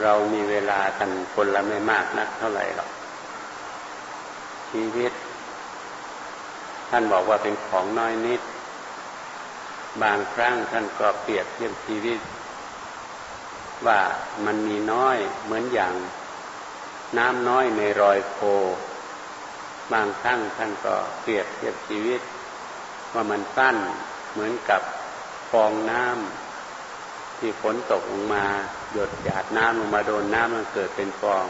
เรามีเวลากันคนละไม่มากนักเท่าไหร่หรอกชีวิต ท่านบอกว่าเป็นของน้อยนิด บางครั้งท่านก็เปรียบเทียบชีวิต ว่ามันมีน้อยเหมือนอย่างน้ำน้อยในรอยโค บางครั้งท่านก็เปรียบเทียบชีวิต ว่ามันสั้นเหมือนกับฟองน้ำ ที่ฝนตกลงมา หยดหยาดน้ำลงมาโดนน้ำมันเกิดเป็นฟอง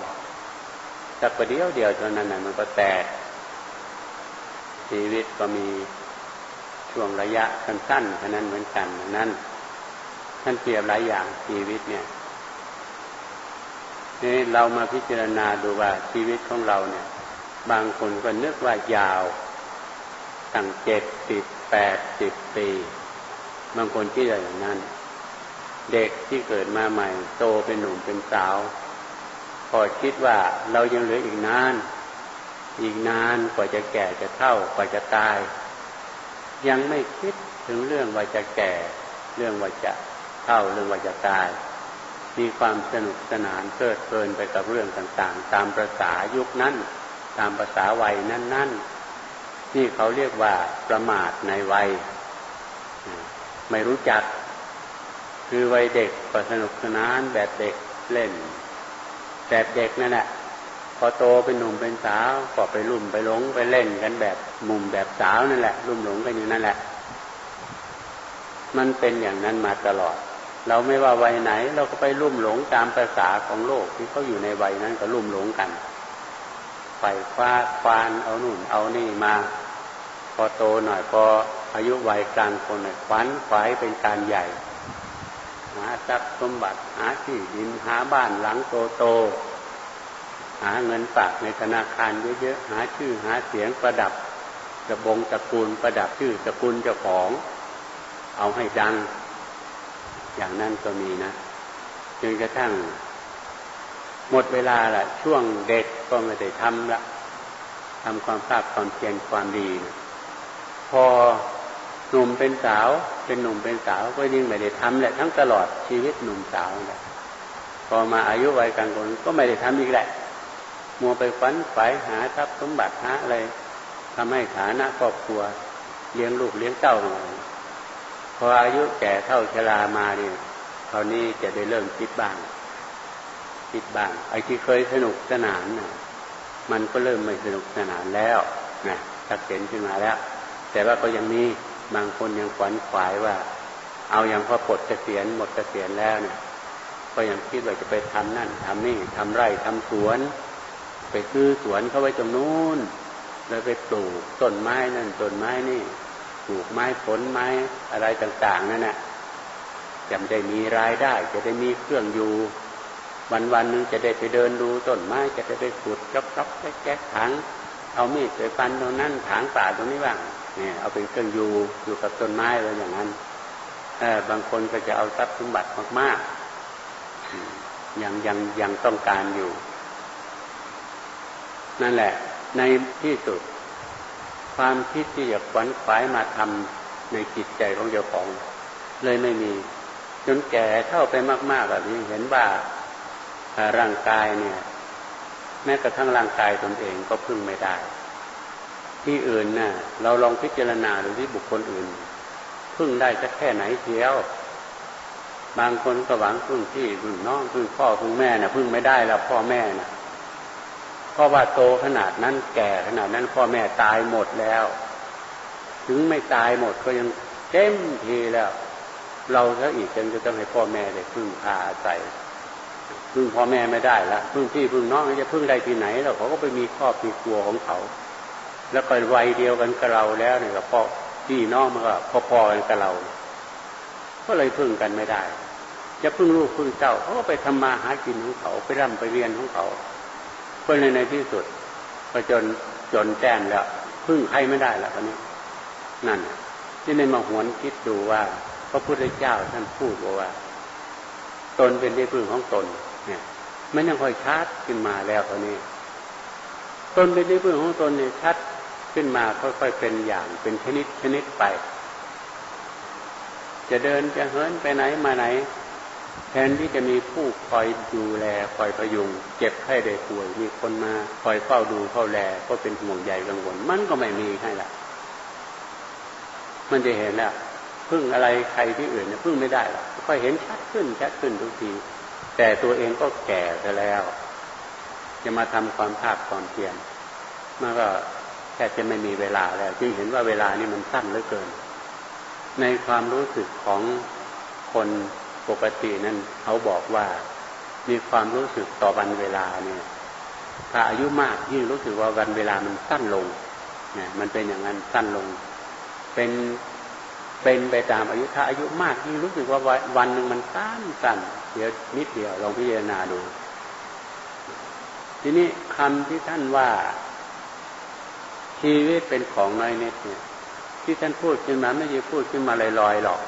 สักประเดียวเดียวเท่านั้นนะมันก็แตก ชีวิตก็มีช่วงระยะสั้นๆเท่านั้นเหมือนกันนั่นท่านเปรียบหลายอย่างชีวิตเนี่ยนี่เรามาพิจารณาดูว่าชีวิตของเราเนี่ย บางคนก็นึกว่ายาวตั้งเจ็ดสิบแปดสิบปี บางคนคิดอย่างนั้น เด็กที่เกิดมาใหม่ โตเป็นหนุ่มเป็นสาวพอคิดว่าเรายังเหลืออีกนาน อีกนานกว่าจะแก่จะเท่ากว่าจะตาย ยังไม่คิดถึงเรื่องว่าจะแก่ เรื่องว่าจะเท่าเรื่องว่าจะตาย มีความสนุกสนานเพลิดเพลินไปกับเรื่องต่างๆ ตามประษายุคนั้นตามภาษาวัยนั้นๆนี่เขาเรียกว่าประมาทในวัย ไม่รู้จัก คือวัยเด็กก็สนุกสนานแบบเด็กเล่น แบบเด็กนั่นแหละพอโตเป็นหนุ่มเป็นสาวก็ไปลุ่มไปหลงไปเล่นกันแบบมุมแบบสาวนั่นแหละลุ่มหลงกันอยู่นั่นแหละ มันเป็นอย่างนั้นมาตลอด เราไม่ว่าวัยไหน เราก็ไปลุ่มหลงตามภาษาของโลกที่เขาอยู่ในวัยนั้นก็ลุ่มหลงกันไปฟาดฟานเอาหนุ่นเอานี่มา พอโตหน่อยพออายุวัยกลางคนควันขวายเป็นการใหญ่ หาทรัพย์สมบัติ หาที่ดินหาบ้านหลังโตโต หาเงินฝากในธนาคารเยอะๆ หาชื่อหาเสียงประดับกระบงตระกูลประดับชื่อตระกูลเจ้าของ เอาให้ดัง อย่างนั้นก็มีนะจนกระทั่ง หมดเวลาละช่วงเด็กก็ไม่ได้ทำละทำความภาคความเพียรความดีนะพอ หนุ่มเป็นสาว เป็นหนุ่มเป็นสาวก็ยิ่งไม่ได้ทำแหละทั้งตลอดชีวิตหนุ่มสาวแหละพอมาอายุวัยกลางคนก็ไม่ได้ทำอีกแหละ มัวไปฝันฝ่ายหาทรัพย์สมบัติหาอะไรทำให้ฐานะครอบครัว เลี้ยงลูกเลี้ยงเต้าหน่อยพออายุแก่เท่าชรามาเนี่ยคราวนี้จะได้เริ่มคิดบ้าง คิดบ้าง ไอ้ที่เคยสนุกสนานน่ะมันก็เริ่มไม่สนุกสนานแล้วนะตักเห็นขึ้นมาแล้ว แต่ว่าก็ยังมี บางคนยังขวัญขวายว่า เอาอย่างพอปลดเกษียณหมดเกษียณแล้วเนี่ย ก็ยังคิดว่าจะไปทำนั่นทำนี่ทำไร่ทำสวน ไปซื้อสวนเข้าไว้ตรงนู้นแล้วไปปลูกต้นไม้นั่นต้นไม้นี่ปลูกไม้ผลไม้อะไรต่าง ๆนั่นแหละจะได้มีรายได้ จะได้มีเครื่องอยู่ วันวันหนึ่งจะได้ไปเดินดูต้นไม้จะได้ไปขุดจอกจอกแก๊กถัง เอามีดไปฟันตรงนั้นถางป่าตรงนี้บ้าง เนี่ยเอาเป็นเครื่องอยู่อยู่กับต้นไม้อะไรอย่างนั้นบางคนก็จะเอาทรัพย์สมบัติมากๆยังยังยังต้องการอยู่ นั่นแหละ ในที่สุด ความคิดที่จะขวนขวายมาทำในจิตใจของเจ้าของ เลยไม่มี จนแก่เข้าไปมากๆแบบนี้เห็นว่าร่างกายเนี่ย แม้กระทั่งร่างกายตนเองก็พึ่งไม่ได้ ที่อื่นนะ่ะ เราลองพิจารณาดูที่บุคคลอื่น พึ่งได้สักแค่ไหนเทียว บางคนก็หวังพึ่งที่พึ่งน้องพึ่งพ่อพึ่งแม่นะ่ะ พึ่งไม่ได้แล้วพ่อแม่นะ่ะเพราะว่าโตขนาดนั้นแก่ขนาดนั้นพ่อแม่ตายหมดแล้ว ถึงไม่ตายหมดก็ยังเต็มทีแล้ว เราซะอีกยังจะต้องให้พ่อแม่ได้พึ่งพาอาศัยพึ่งพ่อแม่ไม่ได้ละพึ่งพี่พึ่งน้องจะพึ่งได้ที่ไหนแล้วเขาก็ไปมีครอบมีครัวของเขา แล้วก็วัยเดียวกันกับเราแล้วเนี่ยกับพ่อพี่น้องมันก็พอๆกันกับเรา ก็เลยพึ่งกันไม่ได้จะพึ่งลูกพึ่งเจ้าเขาก็ไปทำมาหากินของเขาไปร่ำไปเรียนของเขาเพื่อในที่สุดก็จนจนแจ้งแล้วพึ่งใครไม่ได้แล้วตอนนี้ นั่นที่ในมาหวนคิดดูว่า พระพุทธเจ้าท่านพูดว่า ตนเป็นที่พึ่งของตน เนี่ยมันยังค่อยชัดขึ้นมาแล้วตอนนี้ ตนเป็นที่พึ่งของตนเนี่ยชัด ขึ้นมาค่อยๆเป็นอย่างเป็นชนิดชนิดไป จะเดินจะเหินไปไหนมาไหน แทนที่จะมีผู้คอยดูแลคอยประยุงเจ็บไข้ได้ป่วยมีคนมาคอยเฝ้าดูเฝ้าแลก็เป็นห่วงใยกังวล มันก็ไม่มีให้ละมันจะเห็นแล้วพึ่งอะไรใครที่อื่นเนี่ยพึ่งไม่ได้หรอกค่อยเห็นชัดขึ้นชัดขึ้นทุกที แต่ตัวเองก็แก่ไปแล้ว จะมาทำความภาคความเพียรมันก็ แค่จะไม่มีเวลาแล้วจึงเห็นว่าเวลานี่มันสั้นเหลือเกิน ในความรู้สึกของคนปกตินั้นเขาบอกว่ามีความรู้สึกต่อวันเวลาเนี่ยถ้าอายุมากยิ่งรู้สึกว่าวันเวลามันสั้นลงเนี่ยมันเป็นอย่างนั้นสั้นลง เป็นเป็นไปตามอายุถ้าอายุมากยิ่งรู้สึกว่าวันหนึ่งมันสั้นสั้นเดี๋ยวนิดเดียวลองพิจารณาดู ทีนี้คำที่ท่านว่า ชีวิตเป็นของน้อยนิดเนี่ย ที่ท่านพูดขึ้นมาไม่ใช่พูดขึ้นมาลอยๆหรอก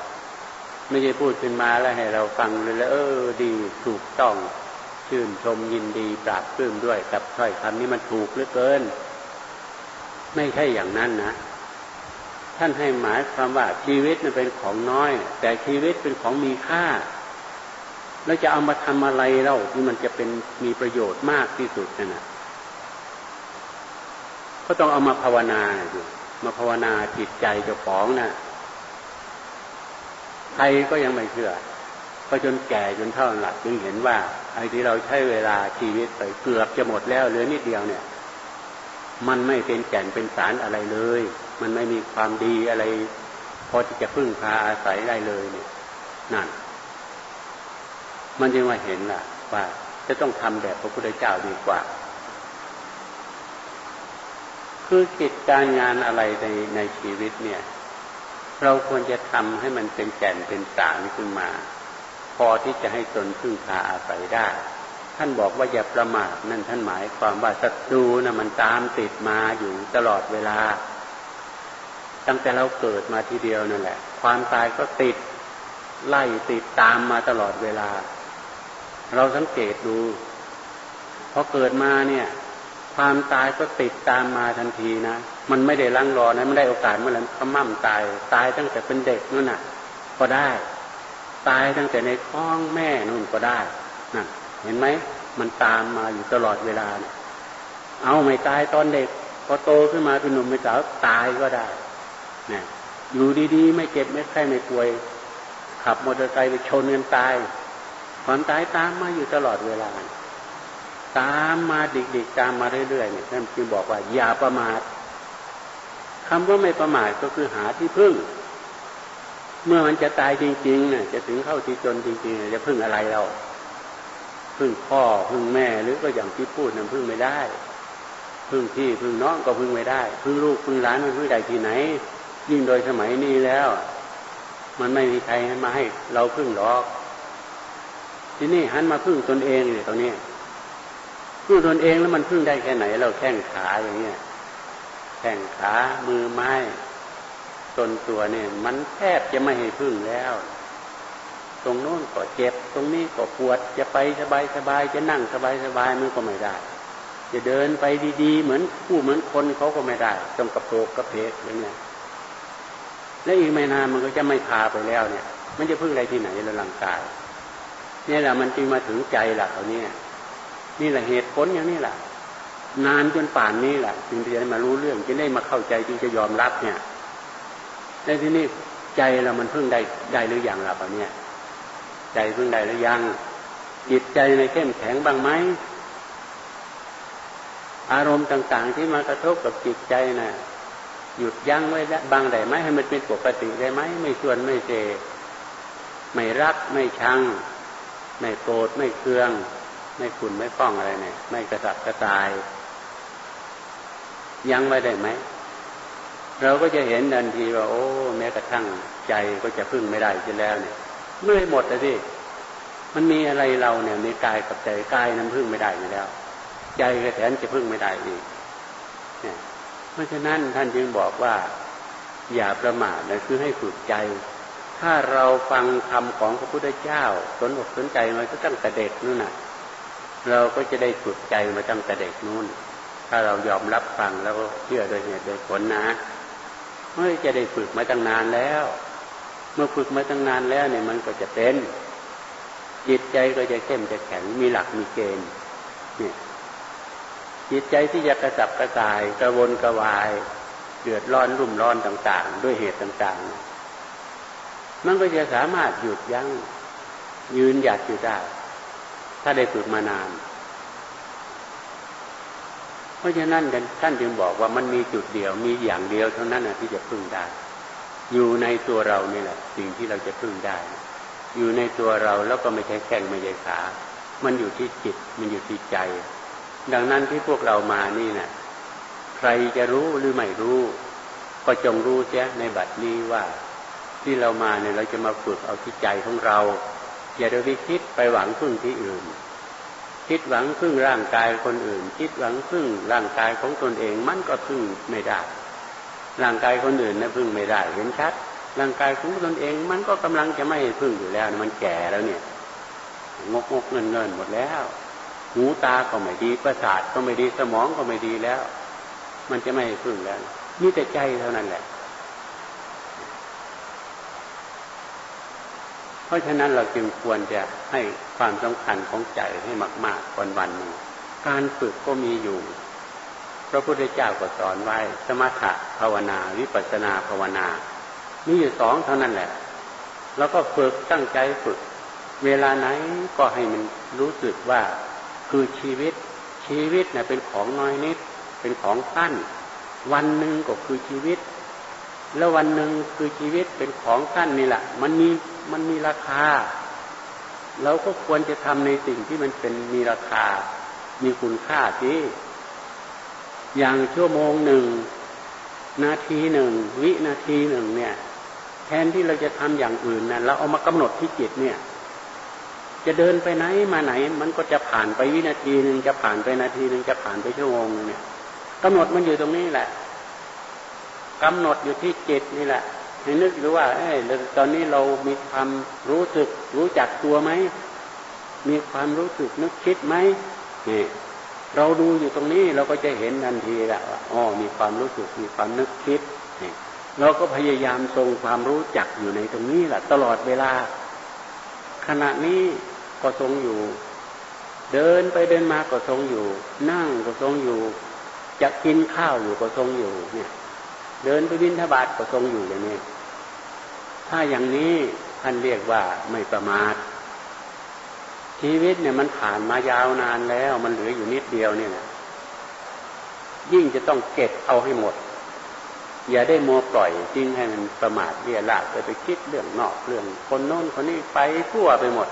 ไม่ใช่พูดขึ้นมาแล้วให้เราฟังเลยแล้วเออดีถูกต้องชื่นชมยินดีปราบปลื้มด้วยกับถ้อยคำนี้มันถูกเหลือเกิน ไม่ใช่อย่างนั้นนะท่านให้หมายความว่าชีวิตมันเป็นของน้อย แต่ชีวิตเป็นของมีค่า แล้วจะเอามาทำอะไรเล่าที่มันจะเป็นมีประโยชน์มากที่สุดนั่ะ ก็ต้องเอามาภาวนาอยู่มาภาวนาจิตใจเจ้าของนะ่ะใครก็ยังไม่เชื่อก็จนแก่จนเท่าหลักจึงเห็นว่า ไอ้ที่เราใช้เวลาชีวิตไปเกือบจะหมดแล้วเหลือนิดเดียวเนี่ย มันไม่เป็นแก่นเป็นสารอะไรเลย มันไม่มีความดีอะไรพอที่จะพึ่งพาอาศัยได้เลยเนี่ย นั่น มันจึงว่าเห็นล่ะ ว่าจะต้องทำแบบพระพุทธเจ้าดีกว่า คือกิจการงานอะไรในในชีวิตเนี่ย เราควรจะทำให้มันเป็นแก่นเป็นสารขึ้นมา พอที่จะให้ตนพึ่งพาอาศัยได้ ท่านบอกว่าอย่าประมาทนั่นท่านหมายความว่าศัตรูนะ่ะมันตามติดมาอยู่ตลอดเวลา ตั้งแต่เราเกิดมาทีเดียวนั่นแหละ ความตายก็ติดไล่ติดตามมาตลอดเวลา เราสังเกตดูพอเกิดมาเนี่ย ความตายก็ติดตามมาทันทีนะ มันไม่ได้ลังรอนะไม่ได้โอกาสเมื่อไหร่ก็มั่มตาย ตายตั้งแต่เป็นเด็กนู่นน่ะ ก็ได้ ตายตั้งแต่ในท้องแม่นู่นก็ได้นั่นเห็นไหมมันตามมาอยู่ตลอดเวลาเนี่ยเอาไม่ตายตอนเด็กพอโตขึ้นมาเป็นหนุ่มเป็นสาวตายก็ได้นะอยู่ดีๆ ไม่เจ็บไม่ไข้ไม่ป่วย ขับมอเตอร์ไซค์ไปชนกันตาย ความตายตามมาอยู่ตลอดเวลา ตามมาดิกๆตามมาเรื่อยๆเนี่ยท่านจึงบอกว่าอย่าประมาทคำว่าไม่ประมาทก็คือหาที่พึ่ง เมื่อมันจะตายจริงๆเนี่ยจะถึงเข้าที่จนจริงๆจะพึ่งอะไรเรา พึ่งพ่อพึ่งแม่หรือก็อย่างที่พูดนั้นพึ่งไม่ได้ พึ่งพี่พึ่งน้องก็พึ่งไม่ได้ พึ่งลูกพึ่งหลานมันพึ่งได้ที่ไหน ยิ่งโดยสมัยนี้แล้ว มันไม่มีใครให้มาให้เราพึ่งหรอก ที่นี่หันมาพึ่งตนเองเลยตรงนี้ พึ่งตนเองแล้วมันพึ่งได้แค่ไหน เราแข้งขาอย่างเงี้ยแข้งขามือไม้ตนตัวเนี่ย มันแทบจะไม่ให้พึ่งแล้ว ตรงโน้นก็เจ็บ ตรงนี้ก็ปวดจะไปสบายสบายจะนั่งสบายสบายมันก็ไม่ได้ จะเดินไปดีๆ เหมือนผู้เหมือนคนเขาก็ไม่ได้ต้องกระโปกกระเพกอย่างเงี้ยและอีกไม่นานมันก็จะไม่พาไปแล้วเนี่ย มันจะพึ่งอะไรที่ไหนละร่างกายนี่แหละมันจึงมาถึงใจหลักเอาเนี่ย นี่แหละเหตุผลอย่างนี้แหละนานจนป่านนี้แหละจึงจะได้มารู้เรื่องจะได้มาเข้าใจจึงจะยอมรับเนี่ยในที่นี้ใจเรามันเพึ่งได้ได้หรืออยังล่ะตอนนี้ใจเพึ่งได้หรือยังจิตใจในเข้มแข็งบ้างไหมอารมณ์ต่างๆ ที่มากระทบกับจิตใจนะ่ะหยุดยั้งไว้บางได้ไหมให้มันเป็นปกติได้ไหมไม่ชวนไม่เจไม่รักไม่ชัง ไม่โกรธไม่เคือง ไม่ขุนไม่ฟ้องอะไรเนี่ย ไม่กระสับกระส่าย ยังไม่ได้ไหม เราก็จะเห็นทันทีว่า โอ้ แม้กระทั่งใจก็จะพึ่งไม่ได้จะแล้วเนี่ยเมื่อหมดเลยที่มันมีอะไรเราเนี่ย มีกายกับใจกายนั้นพึ่งไม่ได้อยู่แล้ว ใจก็แทนจะพึ่งไม่ได้อีกเนี่ยเพราะฉะนั้นท่านจึงบอกว่า อย่าประมาทนะคือให้ฝึกใจ ถ้าเราฟังคำของพระพุทธเจ้าสนอกสนใจมาตั้งแต่เด็กนู่นน่ะ เราก็จะได้ฝึกใจมาตั้งแต่เด็กนู่น ถ้าเรายอมรับฟังแล้วเชื่อโดยเหตุโดยผลนะเมื่อจะได้ฝึกมาตั้งนานแล้ว เมื่อฝึกมาตั้งนานแล้วเนี่ยมันก็จะเป็นจิตใจก็จะเข้มจะแข็งมีหลักมีเกณฑ์เนี่ยจิตใจที่จะกระจับกระส่ายกระวนกระวายเดือดร้อนรุ่มร้อนต่าง ๆ ด้วยเหตุต่างๆ มันก็จะสามารถหยุดยัง้งยืนหยัดอยู่ได้ ถ้าได้ฝึกมานาน เพราะฉะนั้นท่านจึงบอกว่ามันมีจุดเดียวมีอย่างเดียวเท่านั้นนะที่จะพึ่งได้ อยู่ในตัวเรานี่แหละ สิ่งที่เราจะพึ่งได้ อยู่ในตัวเราแล้วก็ไม่ใช่แข้งไม่ใช่ขา มันอยู่ที่จิตมันอยู่ที่ใจ ดังนั้นที่พวกเรามานี่นะ่ะใครจะรู้หรือไม่รู้ ก็จงรู้เสียในบัดนี้ว่า ที่เรามาเนี่ยเราจะมาฝึกเอาที่ใจของเรา อย่าไปคิดไปหวังพึ่งที่อื่น คิดหวังพึ่งร่างกายคนอื่น คิดหวังพึ่งร่างกายของตนเองมันก็พึ่งไม่ได้ ร่างกายคนอื่นนะพึ่งไม่ได้ เห็นชัด ร่างกายของตนเองมันก็กำลังจะไม่พึ่งอยู่แล้ว มันแก่แล้วเนี่ย งกงกเงินเงินหมดแล้ว หูตาก็ไม่ดี ประสาทก็ไม่ดี สมองก็ไม่ดีแล้ว มันจะไม่พึ่งแล้วมีแต่ใจเท่านั้นแหละ เพราะฉะนั้นเราจึงควรจะให้ความสำคัญของใจให้มาก ๆ วันวันหนึ่งการฝึกก็มีอยู่ พระพุทธเจ้าก็สอนไว้ สมถะภาวนา วิปัสนาภาวนา มีอยู่สองเท่านั้นแหละ แล้วก็ฝึกตั้งใจฝึก เวลาไหนก็ให้มันรู้สึกว่าคือชีวิตชีวิตเนะ่ยเป็นของน้อยนิด เป็นของสั้น วันหนึ่งก็คือชีวิต แล้ววันหนึ่งคือชีวิตเป็นของสั้นนี่แหละ มันมี มันมีราคา เราก็ควรจะทำในสิ่งที่มันเป็นมีราคา มีคุณค่าที่อย่างชั่วโมงหนึ่ง นาทีหนึ่ง วินาทีหนึ่งเนี่ย แทนที่เราจะทำอย่างอื่นนะเราเอามากำหนดที่จิตเนี่ย จะเดินไปไหนมาไหน มันก็จะผ่านไปวินาทีหนึ่งจะผ่านไปนาทีหนึ่งจะผ่านไปชั่วโมงนึงเนี่ยกำหนดมันอยู่ตรงนี้แหละกำหนดอยู่ที่จิตนี่แหละ ให้นึกดูว่าเอ้ตอนนี้เรามีความรู้สึก รู้จักตัวไหม มีความรู้สึกนึกคิดไหมนี่เราดูอยู่ตรงนี้เราก็จะเห็นทันทีแหละว่าอ๋อมีความรู้สึกมีความนึกคิดนี่เราก็พยายามทรงความรู้จักอยู่ในตรงนี้แหละตลอดเวลา ขณะนี้ก็ทรงอยู่ เดินไปเดินมาก็ทรงอยู่ นั่งก็ทรงอยู่ จะกินข้าวอยู่ก็ทรงอยู่เนี่ย เดินไปบินทบาทก็ทรงอยู่อย่างนี้ ถ้าอย่างนี้ท่านเรียกว่าไม่ประมาท ชีวิตเนี่ยมันผ่านมายาวนานแล้ว มันเหลืออยู่นิดเดียวเนี่ยนะยิ่งจะต้องเก็บเอาให้หมด อย่าได้มัวปล่อยจริงให้มันประมาทเรียละไปไปคิดเรื่องนอกเรื่องคนโน้นคนนี้ไปทั่วไปหมด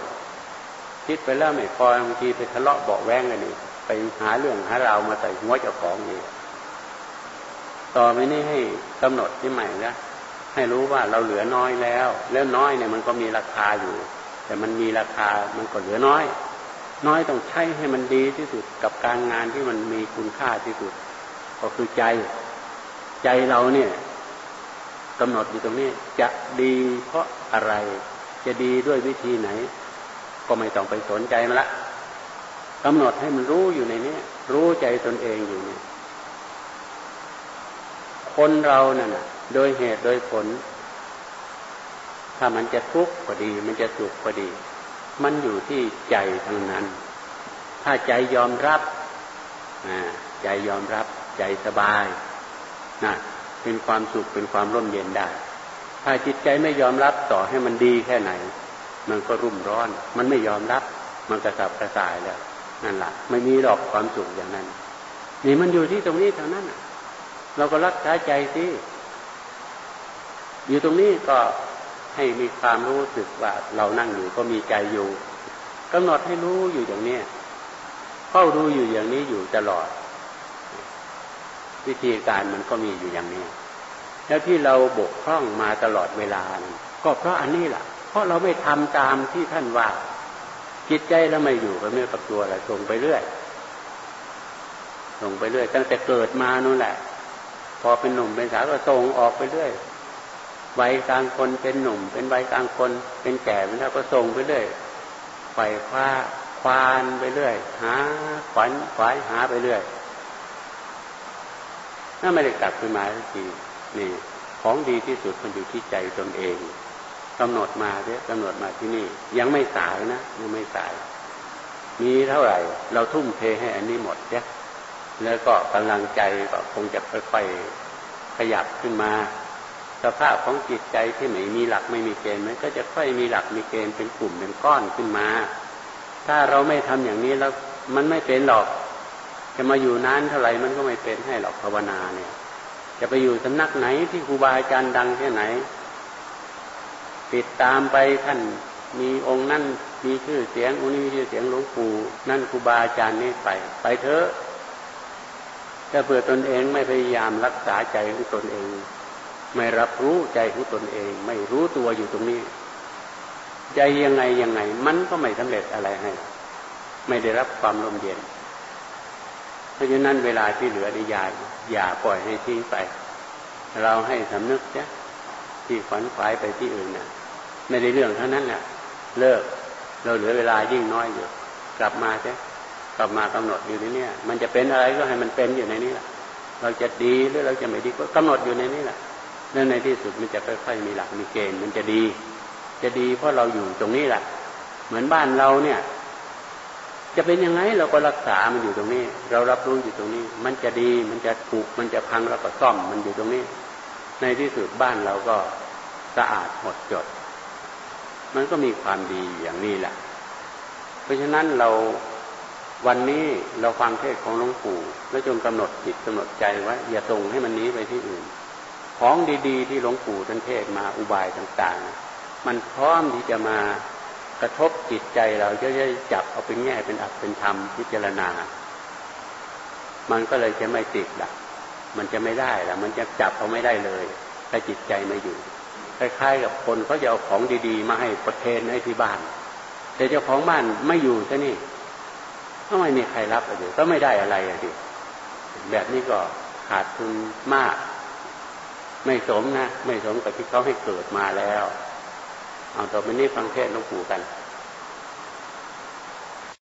คิดไปแล้วไม่พอบางทีไปทะเลาะเบาแวงกันนี่ไปหาเรื่องหาราวมาใส่หัวเจ้าของเองต่อไปนี้ให้กำหนดที่ใหม่นะ ให้รู้ว่าเราเหลือน้อยแล้ว แล้วน้อยเนี่ยมันก็มีราคาอยู่ แต่มันมีราคามันก็เหลือน้อย น้อยต้องใช้ให้มันดีที่สุดกับการงานที่มันมีคุณค่าที่สุด ก็คือใจ ใจเราเนี่ยกำหนดอยู่ตรงนี้จะดีเพราะอะไร จะดีด้วยวิธีไหน ก็ไม่ต้องไปสนใจมันละกำหนดให้มันรู้อยู่ในนี้รู้ใจตนเองอยู่เนี่ยคนเรานั่นน่ะ โดยเหตุโดยผล ถ้ามันจะทุกข์ก็ดี มันจะสุขก็ดี มันอยู่ที่ใจทั้งนั้น ถ้าใจยอมรับใจยอมรับใจสบายนะเป็นความสุขเป็นความร่มเย็นได้ ถ้าจิตใจไม่ยอมรับต่อให้มันดีแค่ไหน มันก็รุ่มร้อน มันไม่ยอมรับ มันกระสับกระส่ายแล้วนั่นแหละไม่มีหรอกความสุขอย่างนั้น นี่มันอยู่ที่ตรงนี้เท่านั้นเราก็รักษาใจสิ อยู่ตรงนี้ก็ให้มีความรู้สึกว่าเรานั่งอยู่ก็มีใจอยู่กำหนดให้รู้อยู่อย่างนี้เฝ้าดูอยู่อย่างนี้อยู่ตลอด วิธีการมันก็มีอยู่อย่างนี้ แล้วที่เราบกพร่องมาตลอดเวลา ก็เพราะอันนี้แหละเพราะเราไม่ทำตามที่ท่านว่าจิตใจแล้วไม่อยู่กับเนื้อกับตัวแหละส่งไปเรื่อยส่งไปเรื่อย ตั้งแต่เกิดมานู่นแหละ พอเป็นหนุ่มเป็นสาวก็ส่งออกไปเรื่อย วัยกลางคนเป็นหนุ่ม เป็นวัยกลางคน เป็นแก่เป็นเท่าก็ส่งไปเรื่อยไฟคว้าควานไปเรื่อย หาขวัญขวายหาไปเรื่อยถ้าไม่ได้กลับขึ้นมาสักทีนี่ ของดีที่สุดมันอยู่ที่ใจตนเองถกำหนดมาเนี่ยกำหนดมาที่นี่ ยังไม่สายนะยังไม่สาย มีเท่าไหร่ เราทุ่มเทให้อันนี้หมดเนี่ยแล้วก็กำลังใจก็คงจะค่อยๆขยับขึ้นมา สภาพของจิตใจที่ไม่มีหลักไม่มีเกณฑ์มันก็จะค่อยมีหลักมีเกณฑ์เป็นกลุ่มเป็นก้อนขึ้นมา ถ้าเราไม่ทำอย่างนี้แล้วมันไม่เป็นหรอก จะมาอยู่นานเท่าไหร่มันก็ไม่เป็นให้หรอกภาวนาเนี่ย จะไปอยู่สำนักไหนที่ครูบาอาจารย์ดังแค่ไหน ติดตามไปท่านมีองค์นั่นมีชื่อเสียงองค์นี้มีชื่อเสียงหลวงปู่นั่นครูบาอาจารย์นี่ไป ไปเถอะถ้าเผื่อตนเองไม่พยายามรักษาใจของตนเอง ไม่รับรู้ใจของตนเอง ไม่รู้ตัวอยู่ตรงนี้ ใจยังไงยังไง มันก็ไม่สำเร็จอะไรให้ ไม่ได้รับความลมเย็น เพราะฉะนั้นเวลาที่เหลือได้ยาอย่าปล่อยให้ทิ้งไป เราให้สำนึกจ้ะที่ฝันฝ่ายไปที่อื่นน่ะ ไม่ได้เรื่องเท่านั้นแหละเลิก เราเหลือเวลายิ่งน้อยอยู่ กลับมาใช่กลับมากำหนดอยู่ในนี้มันจะเป็นอะไรก็ให้มันเป็นอยู่ในนี้แหละเราจะดีหรือเราจะไม่ดีก็กำหนดอยู่ในนี้แหละ แล้วในที่สุดมันจะค่อย ๆ มีหลักมีเกณฑ์มันจะดี จะดีเพราะเราอยู่ตรงนี้แหละเหมือนบ้านเราเนี่ย จะเป็นยังไงเราก็รักษามันอยู่ตรงนี้ เรารับรู้อยู่ตรงนี้ มันจะดีมันจะถูกมันจะพังเราก็ซ่อมมันอยู่ตรงนี้ ในที่สุดบ้านเราก็สะอาดหมดจด มันก็มีความดีอย่างนี้แหละ เพราะฉะนั้นเราวันนี้เราฟังเทศของหลวงปู่แล้วจงกำหนดจิตกำหนดใจว่าอย่าส่งให้มันนี้ไปที่อื่น ของดีๆ ที่หลวงปู่ท่านเทศมาอุบายต่างๆ มันพร้อมที่จะมากระทบจิตใจเราจะจะจับเอาเป็นแง่เป็นอัตเป็นธรรมพิจารณา มันก็เลยจะไม่ติดละมันจะไม่ได้ละมันจะจับเอาไม่ได้เลยถ้าจิตใจไม่อยู่คล้ายๆกับคนเขาจะเอาของดีๆ มาให้ประเทนให้ที่บ้าน แต่เจ้าของบ้านไม่อยู่ซะนี่ก็ไม่มีใครรับอะไรก็ไม่ได้อะไรอะดิแบบนี้ก็ขาดทุนมาก ไม่สมนะ ไม่สมกับที่เขาให้เกิดมาแล้ว เอาต่อไปนี้ฟังเทศหลวงปู่กัน